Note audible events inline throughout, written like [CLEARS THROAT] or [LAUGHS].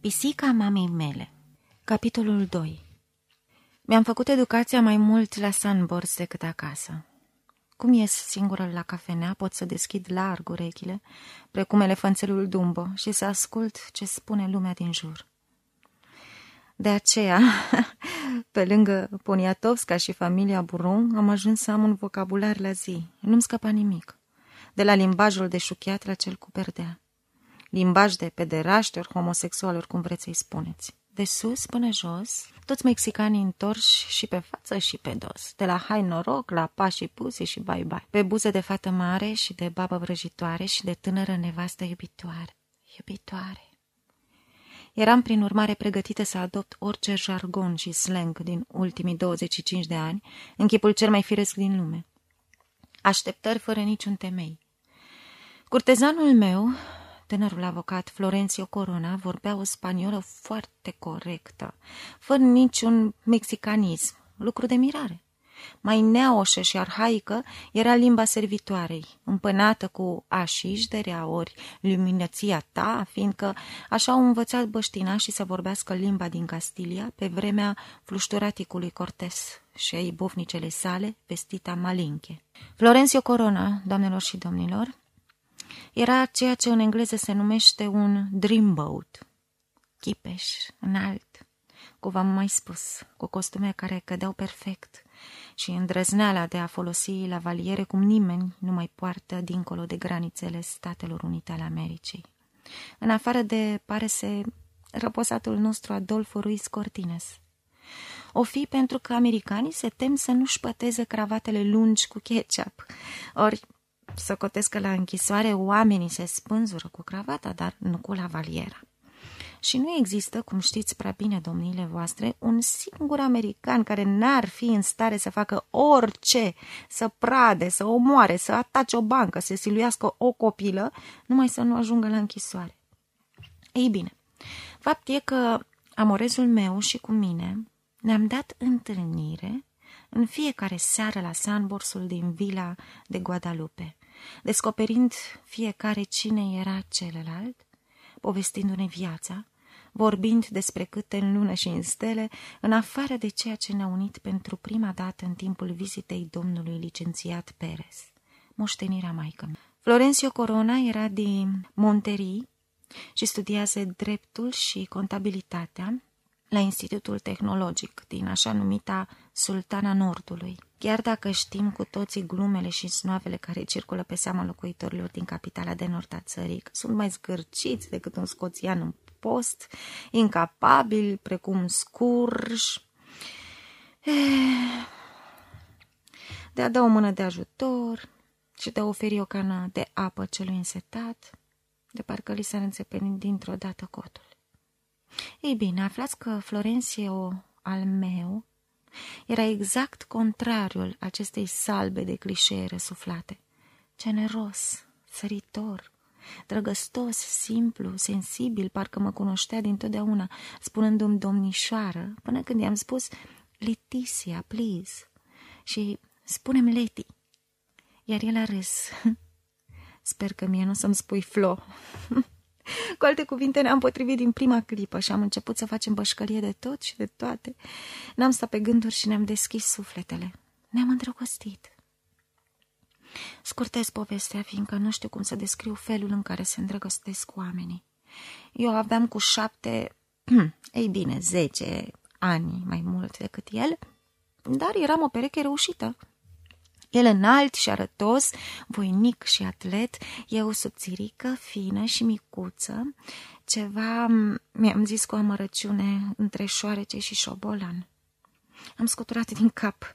Pisica mamei mele Capitolul 2 Mi-am făcut educația mai mult la Sunburst decât acasă. Cum ies singură la cafenea, pot să deschid larg urechile, precum elefanțelul Dumbo, și să ascult ce spune lumea din jur. De aceea, [LAUGHS] pe lângă Poniatovska și familia Buron, am ajuns să am un vocabular la zi. Nu-mi scăpa nimic. De la limbajul de șuchiat la cel cu perdea limbaj de pederaști ori homosexual, ori cum vreți să-i spuneți. De sus până jos, toți mexicanii întorși și pe față și pe dos, de la hai noroc, la pa și pusi și bye-bye, pe buze de fată mare și de babă vrăjitoare și de tânără nevastă iubitoare. Iubitoare. Eram, prin urmare, pregătită să adopt orice jargon și slang din ultimii 25 de ani, în chipul cel mai firesc din lume. Așteptări fără niciun temei. Curtezanul meu, Tânărul avocat Florencio Corona vorbea o spaniolă foarte corectă, fără niciun mexicanism, lucru de mirare. Mai neoșă și arhaică era limba servitoarei, împânată cu așiș de reaori, luminăția ta, fiindcă așa au învățat băștinașii să vorbească limba din Castilia pe vremea flușturaticului Cortes și ai bovnicele sale, vestita malinche. Florencio Corona, doamnelor și domnilor, era ceea ce în engleză se numește un dreamboat. Chipeș, înalt, cu v-am mai spus, cu costume care cădeau perfect și îndrăzneala de a folosi la valiere cum nimeni nu mai poartă dincolo de granițele Statelor Unite ale Americii. În afară de, pare se, răposatul nostru Adolfo Ruiz Cortines. O fi pentru că americanii se tem să nu-și păteze cravatele lungi cu ketchup, ori să cotesc că la închisoare oamenii se spânzură cu cravata, dar nu cu lavaliera. Și nu există, cum știți prea bine, domniile voastre, un singur american care n-ar fi în stare să facă orice, să prade, să omoare, să atace o bancă, să siluiască o copilă, numai să nu ajungă la închisoare. Ei bine, fapt e că amorezul meu și cu mine ne-am dat întâlnire în fiecare seară la Sanborsul din vila de Guadalupe descoperind fiecare cine era celălalt, povestindu-ne viața, vorbind despre câte în lună și în stele, în afară de ceea ce ne-a unit pentru prima dată în timpul vizitei domnului licențiat Perez, moștenirea maică -mea. Florencio Corona era din Monterii și studiase dreptul și contabilitatea la Institutul Tehnologic din așa numita Sultana Nordului. Chiar dacă știm cu toții glumele și snoavele care circulă pe seama locuitorilor din capitala de nord a țării, că sunt mai zgârciți decât un scoțian în post, incapabil, precum scurj, eh, de a da o mână de ajutor și de a oferi o cană de apă celui însetat, de parcă li s-ar înțepeni dintr-o dată cotul. Ei bine, aflați că Florencio al meu era exact contrariul acestei salbe de clișee răsuflate. Generos, săritor, drăgăstos, simplu, sensibil, parcă mă cunoștea dintotdeauna, spunându-mi domnișoară, până când i-am spus Leticia, please, și spunem Leti. Iar el a râs. [LAUGHS] Sper că mie nu o să-mi spui Flo. [LAUGHS] Cu alte cuvinte, ne-am potrivit din prima clipă și am început să facem bășcărie de tot și de toate. N-am stat pe gânduri și ne-am deschis sufletele. Ne-am îndrăgostit. Scurtez povestea, fiindcă nu știu cum să descriu felul în care se îndrăgostesc oamenii. Eu aveam cu șapte, [CLEARS THROAT] ei bine, zece ani mai mult decât el, dar eram o pereche reușită. El înalt și arătos, voinic și atlet, eu subțirică, fină și micuță, ceva, mi-am zis cu amărăciune, între șoarece și șobolan. Am scuturat din cap.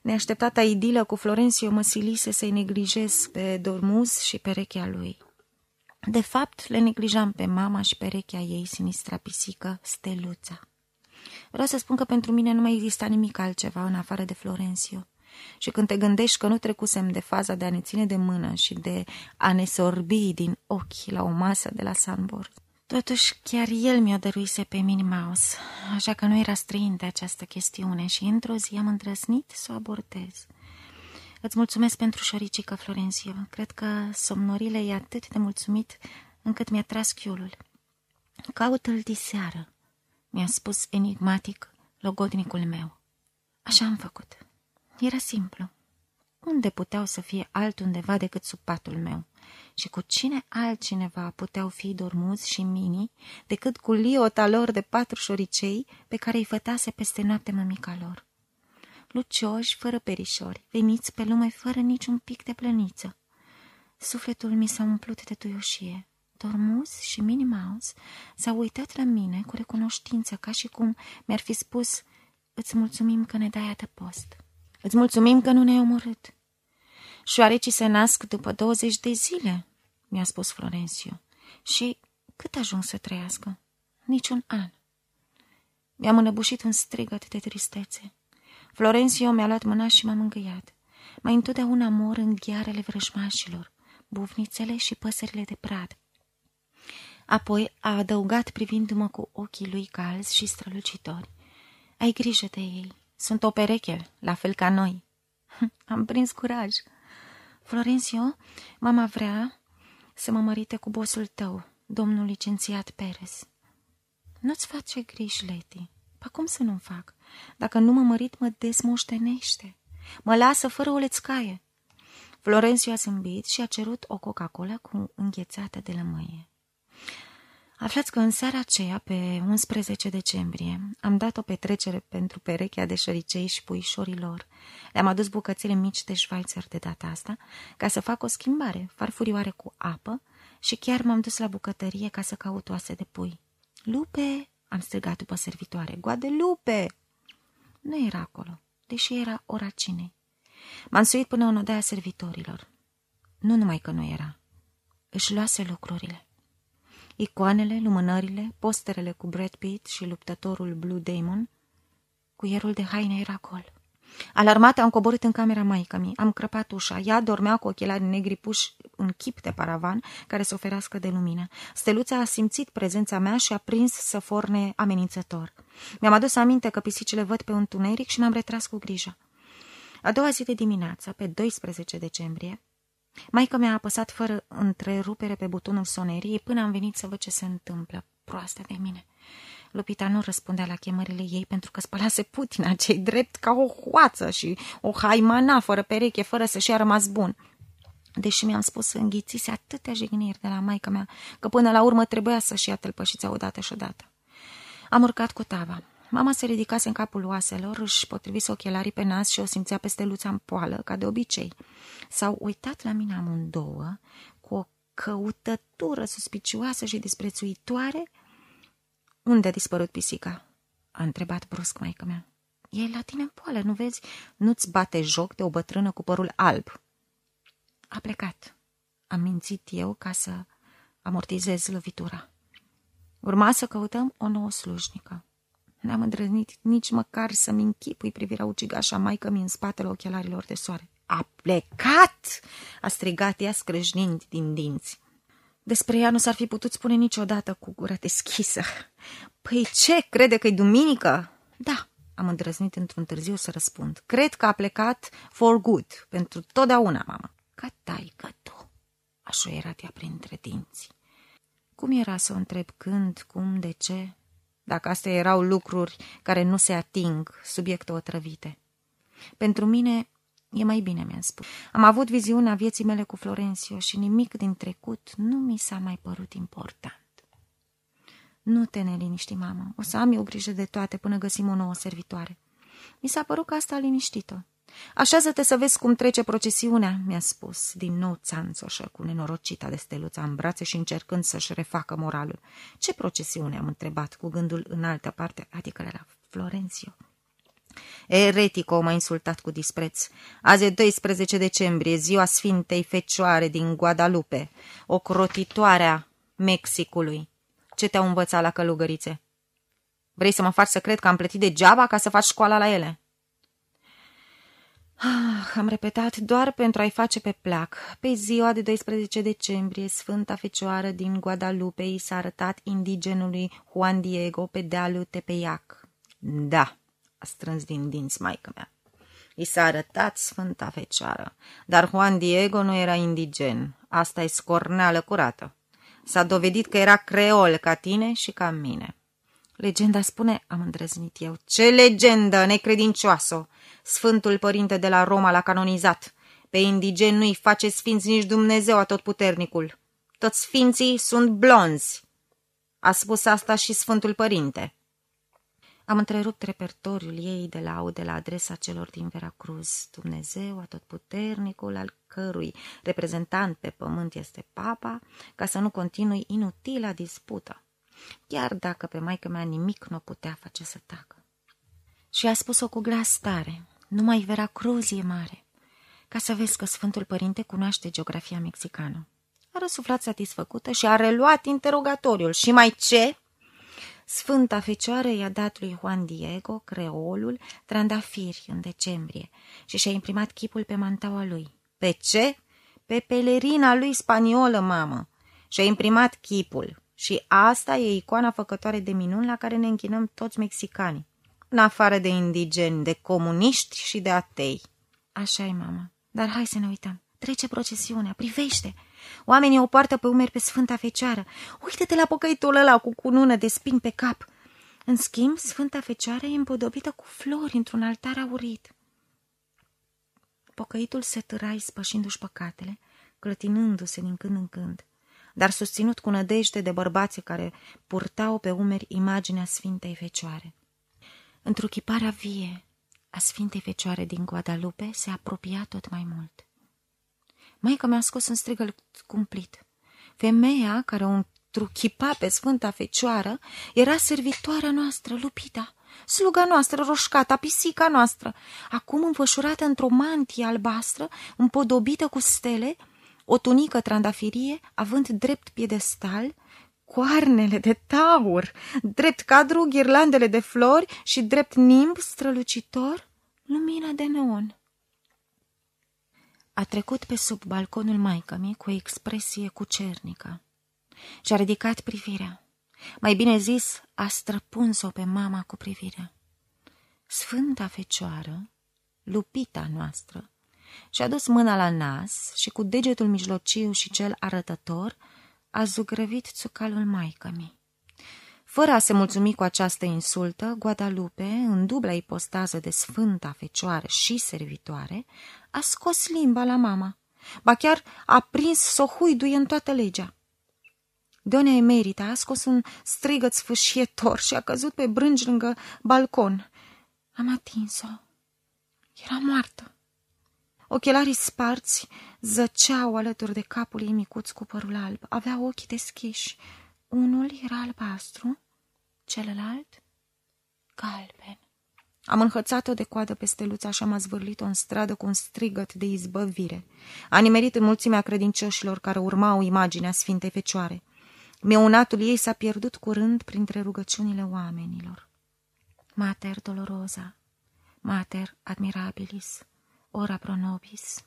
Neașteptata idilă cu Florencio mă silise să-i neglijez pe Dormuz și perechea lui. De fapt, le neglijam pe mama și perechea ei, sinistra pisică, Steluța. Vreau să spun că pentru mine nu mai exista nimic altceva în afară de Florencio. Și când te gândești că nu trecusem de faza de a ne ține de mână și de a ne sorbi din ochi la o masă de la Sanborn, Totuși, chiar el mi-o dăruise pe Minnie Mouse, așa că nu era străin de această chestiune și într-o zi am îndrăznit să o abortez. Îți mulțumesc pentru șoricică, Florencio. Cred că somnorile e atât de mulțumit încât mi-a tras chiulul. Caută-l diseară, mi-a spus enigmatic logodnicul meu. Așa am făcut. Era simplu. Unde puteau să fie altundeva decât sub patul meu? Și cu cine altcineva puteau fi dormuți și mini decât cu liota lor de patru șoricei pe care îi fătase peste noapte mămica lor? Lucioși, fără perișori, veniți pe lume fără niciun pic de plăniță. Sufletul mi s-a umplut de tuioșie. Dormus și Minnie Mouse s-au uitat la mine cu recunoștință, ca și cum mi-ar fi spus, îți mulțumim că ne dai post. Îți mulțumim că nu ne-ai omorât. Șoarecii se nasc după 20 de zile, mi-a spus Florencio. Și cât ajung să trăiască? Niciun an. Mi-am înăbușit un strigăt de tristețe. Florencio mi-a luat mâna și m-a mângâiat. Mai întotdeauna mor în ghearele vrăjmașilor, bufnițele și păsările de prad. Apoi a adăugat privindu-mă cu ochii lui calzi și strălucitori. Ai grijă de ei, sunt o pereche, la fel ca noi. [LAUGHS] Am prins curaj. Florencio, mama vrea să mă mărite cu bosul tău, domnul licențiat Perez. Nu-ți face griji, Leti. Pa cum să nu-mi fac? Dacă nu mă mărit, mă desmoștenește. Mă lasă fără o lețcaie. Florencio a zâmbit și a cerut o Coca-Cola cu înghețată de lămâie. Aflați că în seara aceea, pe 11 decembrie, am dat o petrecere pentru perechea de șăricei și puișorilor. Le-am adus bucățele mici de Schweizer de data asta, ca să fac o schimbare, farfurioare cu apă, și chiar m-am dus la bucătărie ca să caut oase de pui. Lupe! am strigat după servitoare. Guadelupe! Nu era acolo, deși era ora cinei. M-am suit până în odaia servitorilor. Nu numai că nu era. Își luase lucrurile. Icoanele, lumânările, posterele cu Brad Pitt și luptătorul Blue Demon, cuierul de haine era gol. Alarmat, am coborât în camera maică mi am crăpat ușa. Ea dormea cu ochelari negri puși în chip de paravan care să oferească de lumină. Steluța a simțit prezența mea și a prins să forne amenințător. Mi-am adus aminte că pisicile văd pe un tuneric și m-am retras cu grijă. A doua zi de dimineață, pe 12 decembrie, Maica mi-a apăsat fără întrerupere pe butonul soneriei până am venit să văd ce se întâmplă. Proastă de mine. Lupita nu răspundea la chemările ei pentru că spălase Putina, cei drept ca o hoață și o haimana fără pereche, fără să-și a rămas bun. Deși mi-am spus să înghițise atâtea jigniri de la maica mea, că până la urmă trebuia să-și ia tălpășița odată și odată. Am urcat cu tava. Mama se ridicase în capul oaselor, își potrivise ochelarii pe nas și o simțea pe steluța în poală, ca de obicei. S-au uitat la mine amândouă, cu o căutătură suspicioasă și disprețuitoare. Unde a dispărut pisica? A întrebat brusc maică mea. E la tine în poală, nu vezi? Nu-ți bate joc de o bătrână cu părul alb. A plecat. Am mințit eu ca să amortizez lovitura. Urma să căutăm o nouă slujnică. N-am îndrăznit nici măcar să-mi închipui privirea ucigașa maică mi în spatele ochelarilor de soare. A plecat!" a strigat ea scrâșnind din dinți. Despre ea nu s-ar fi putut spune niciodată cu gura deschisă. Păi ce, crede că-i duminică? Da, am îndrăznit într-un târziu să răspund. Cred că a plecat for good, pentru totdeauna, mama. Ca taică tu, așa era ea printre dinți. Cum era să o întreb când, cum, de ce? Dacă astea erau lucruri care nu se ating, subiecte otrăvite. Pentru mine e mai bine, mi-am spus. Am avut viziunea vieții mele cu Florencio și nimic din trecut nu mi s-a mai părut important. Nu te neliniști, mamă, o să am eu grijă de toate până găsim o nouă servitoare. Mi s-a părut că asta a liniștit-o. Așează-te să vezi cum trece procesiunea, mi-a spus, din nou țanțoșă, cu nenorocita de steluța în brațe și încercând să-și refacă moralul. Ce procesiune, am întrebat, cu gândul în altă parte, adică la Florențio. Eretico m-a insultat cu dispreț. Azi e 12 decembrie, ziua Sfintei Fecioare din Guadalupe, o crotitoare Mexicului. Ce te-au învățat la călugărițe? Vrei să mă faci să cred că am plătit degeaba ca să faci școala la ele? Ah, am repetat doar pentru a-i face pe plac. Pe ziua de 12 decembrie, Sfânta Fecioară din Guadalupe i s-a arătat indigenului Juan Diego pe dealul Tepeiac. Da, a strâns din dinți maică mea. I s-a arătat Sfânta Fecioară, dar Juan Diego nu era indigen. Asta e scorneală curată. S-a dovedit că era creol ca tine și ca mine. Legenda spune, am îndrăznit eu. Ce legendă, necredincioasă! Sfântul Părinte de la Roma l-a canonizat. Pe indigeni nu-i face sfinți nici Dumnezeu atotputernicul. Toți sfinții sunt blonzi. A spus asta și Sfântul Părinte. Am întrerupt repertoriul ei de laude la adresa celor din Veracruz. Dumnezeu atotputernicul, al cărui reprezentant pe pământ este papa, ca să nu continui inutila dispută, chiar dacă pe maică mea nimic nu o putea face să tacă. Și a spus-o cu glas tare, numai Veracruz e mare, ca să vezi că Sfântul Părinte cunoaște geografia mexicană. A răsuflat satisfăcută și a reluat interogatoriul. Și mai ce? Sfânta Fecioară i-a dat lui Juan Diego, creolul, trandafiri în decembrie și și-a imprimat chipul pe mantaua lui. Pe ce? Pe pelerina lui spaniolă, mamă. Și-a imprimat chipul. Și asta e icoana făcătoare de minuni la care ne închinăm toți mexicanii, în afară de indigeni, de comuniști și de atei. așa e, mamă. Dar hai să ne uităm. Trece procesiunea, privește! Oamenii o poartă pe umeri pe Sfânta Fecioară. Uită-te la pocăitul ăla cu cunună de spin pe cap. În schimb, Sfânta Fecioară e împodobită cu flori într-un altar aurit. Pocăitul se târai spășindu-și păcatele, clătinându-se din când în când, dar susținut cu nădejde de bărbații care purtau pe umeri imaginea Sfintei Fecioare. Întruchiparea vie a Sfintei Fecioare din Guadalupe se apropia tot mai mult. Maica mi-a scos un strigăl cumplit. Femeia care o întruchipa pe Sfânta Fecioară era servitoarea noastră, Lupita, sluga noastră roșcata, pisica noastră, acum înfășurată într-o mantie albastră, împodobită cu stele, o tunică trandafirie, având drept piedestal, coarnele de taur, drept cadru ghirlandele de flori și drept nimb strălucitor, lumina de neon. A trecut pe sub balconul maicămii cu o expresie cucernică și-a ridicat privirea. Mai bine zis, a străpuns-o pe mama cu privirea. Sfânta Fecioară, lupita noastră, și-a dus mâna la nas și cu degetul mijlociu și cel arătător a zugrăvit țucalul maicămii. Fără a se mulțumi cu această insultă, Guadalupe, în dubla ipostază de sfânta fecioară și servitoare, a scos limba la mama, ba chiar a prins să o huiduie în toată legea. Donea Emerita a scos un strigăt sfâșietor și a căzut pe brânci lângă balcon. Am atins-o. Era moartă. Ochelarii sparți zăceau alături de capul ei micuț cu părul alb. Avea ochii deschiși. Unul era albastru, celălalt galben. Am înhățat-o de coadă pe steluța și am azvârlit-o în stradă cu un strigăt de izbăvire. A nimerit în mulțimea credincioșilor care urmau imaginea Sfintei Fecioare. Meunatul ei s-a pierdut curând printre rugăciunile oamenilor. Mater dolorosa, mater admirabilis, ora pro nobis.